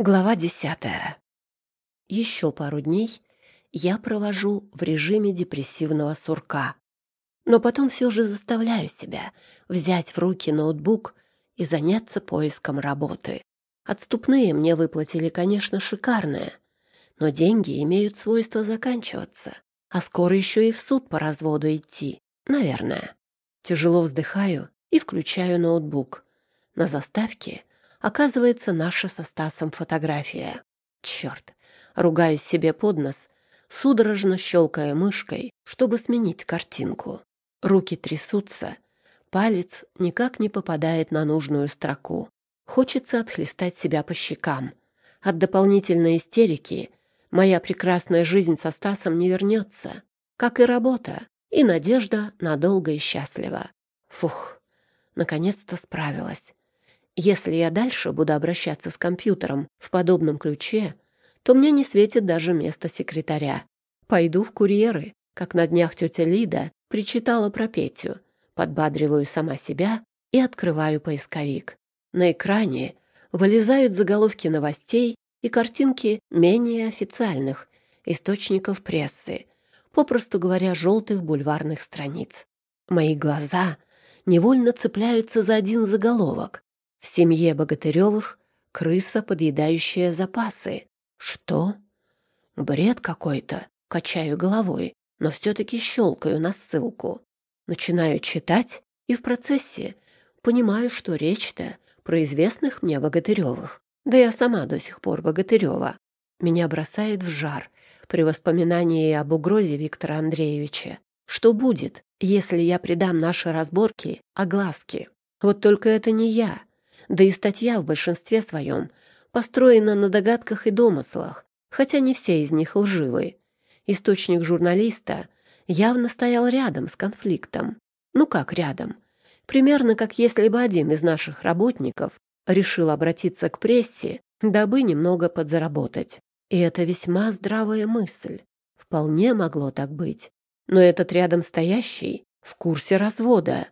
Глава десятая. Еще пару дней я провожу в режиме депрессивного сурка. Но потом все же заставляю себя взять в руки ноутбук и заняться поиском работы. Отступные мне выплатили, конечно, шикарные, но деньги имеют свойство заканчиваться, а скоро еще и в суд по разводу идти, наверное. Тяжело вздыхаю и включаю ноутбук. На заставке оказывается наша со Стасом фотография. Черт, ругаюсь себе под нос, судорожно щелкая мышкой, чтобы сменить картинку. Руки трясутся, палец никак не попадает на нужную строку. Хочется отхлестать себя по щекам. От дополнительной истерики моя прекрасная жизнь со Стасом не вернется, как и работа, и надежда надолго и счастливо. Фух, наконец-то справилась. Если я дальше буду обращаться с компьютером в подобном ключе, то мне не светит даже место секретаря. Пойду в курьеры, как на днях тетя Лида причитала про Петю. Подбадриваю сама себя и открываю поисковик. На экране вылезают заголовки новостей и картинки менее официальных источников прессы, попросту говоря, желтых бульварных страниц. Мои глаза невольно цепляются за один заголовок, в семье Богатыревых крыса, подъедающая запасы. Что? Бред какой-то. Качаю головой, но все-таки щелкаю на ссылку. Начинаю читать и в процессе понимаю, что речь-то про известных мне Богатыревых. Да я сама до сих пор Богатырева. Меня бросает в жар при воспоминании об угрозе Виктора Андреевича. Что будет, если я придам наши разборки огласке? Вот только это не я, да и статья в большинстве своем построена на догадках и домыслах, хотя не все из них лживы. Источник журналиста явно стоял рядом с конфликтом. Ну как рядом? Примерно как если бы один из наших работников решил обратиться к прессе, дабы немного подзаработать. И это весьма здравая мысль. Вполне могло так быть. Но этот рядом стоящий в курсе развода,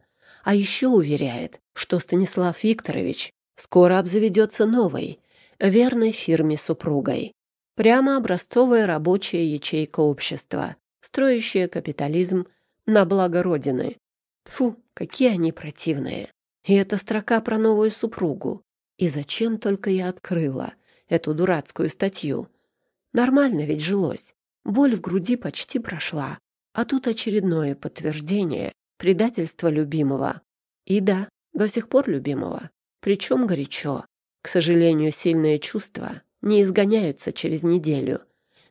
а еще уверяет, что Станислав Викторович скоро обзаведется новой, верной фирме супругой. Прямо образцовая рабочая ячейка общества, строящая капитализм на благо Родины. Фу, какие они противные. И эта строка про новую супругу. И зачем только я открыла эту дурацкую статью? Нормально ведь жилось. Боль в груди почти прошла. А тут очередное подтверждение предательство любимого. И да, до сих пор любимого. Причем горячо. К сожалению, сильные чувства не изгоняются через неделю.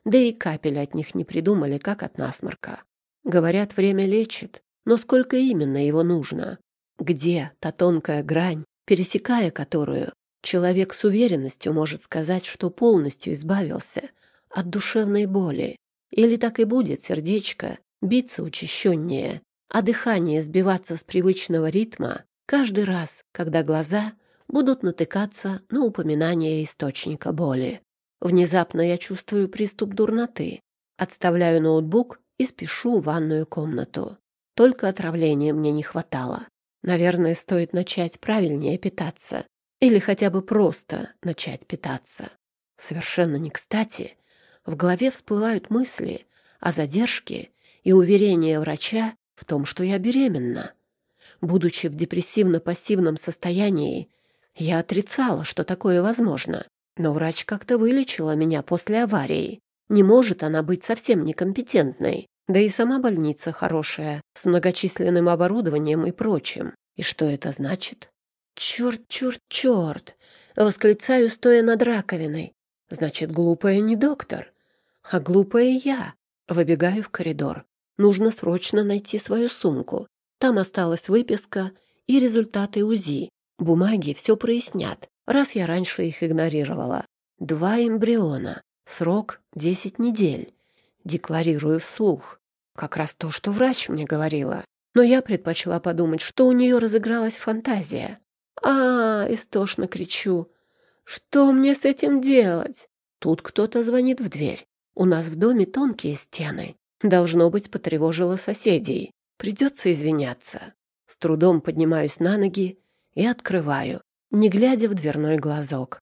Да и капель от них не придумали, как от насморка. Говорят, время лечит, но сколько именно его нужно? Где та тонкая грань, пересекая которую человек с уверенностью может сказать, что полностью избавился от душевной боли? Или так и будет сердечко биться учащеннее, а дыхание сбиваться с привычного ритма каждый раз, когда глаза будут натыкаться на упоминание источника боли. Внезапно я чувствую приступ дурноты. Отставляю ноутбук и спешу в ванную комнату. Только отравления мне не хватало. Наверное, стоит начать правильнее питаться. Или хотя бы просто начать питаться. Совершенно не кстати. В голове всплывают мысли о задержке и уверение врача в том, что я беременна. Будучи в депрессивно-пассивном состоянии, я отрицала, что такое возможно. Но врач как-то вылечила меня после аварии. Не может она быть совсем некомпетентной. Да и сама больница хорошая, с многочисленным оборудованием и прочим. И что это значит? Черт, черт, черт! Восклицаю, стоя над раковиной. Значит, глупая не доктор, а глупая я. Выбегаю в коридор. Нужно срочно найти свою сумку. Там осталась выписка и результаты УЗИ. Бумаги все прояснят, раз я раньше их игнорировала. Два эмбриона. Срок десять недель. Декларирую вслух. Как раз то, что врач мне говорила. Но я предпочла подумать, что у нее разыгралась фантазия. а, -а истошно кричу. «Что мне с этим делать?» Тут кто-то звонит в дверь. У нас в доме тонкие стены. Должно быть, потревожила соседей. Придется извиняться. С трудом поднимаюсь на ноги и открываю, не глядя в дверной глазок.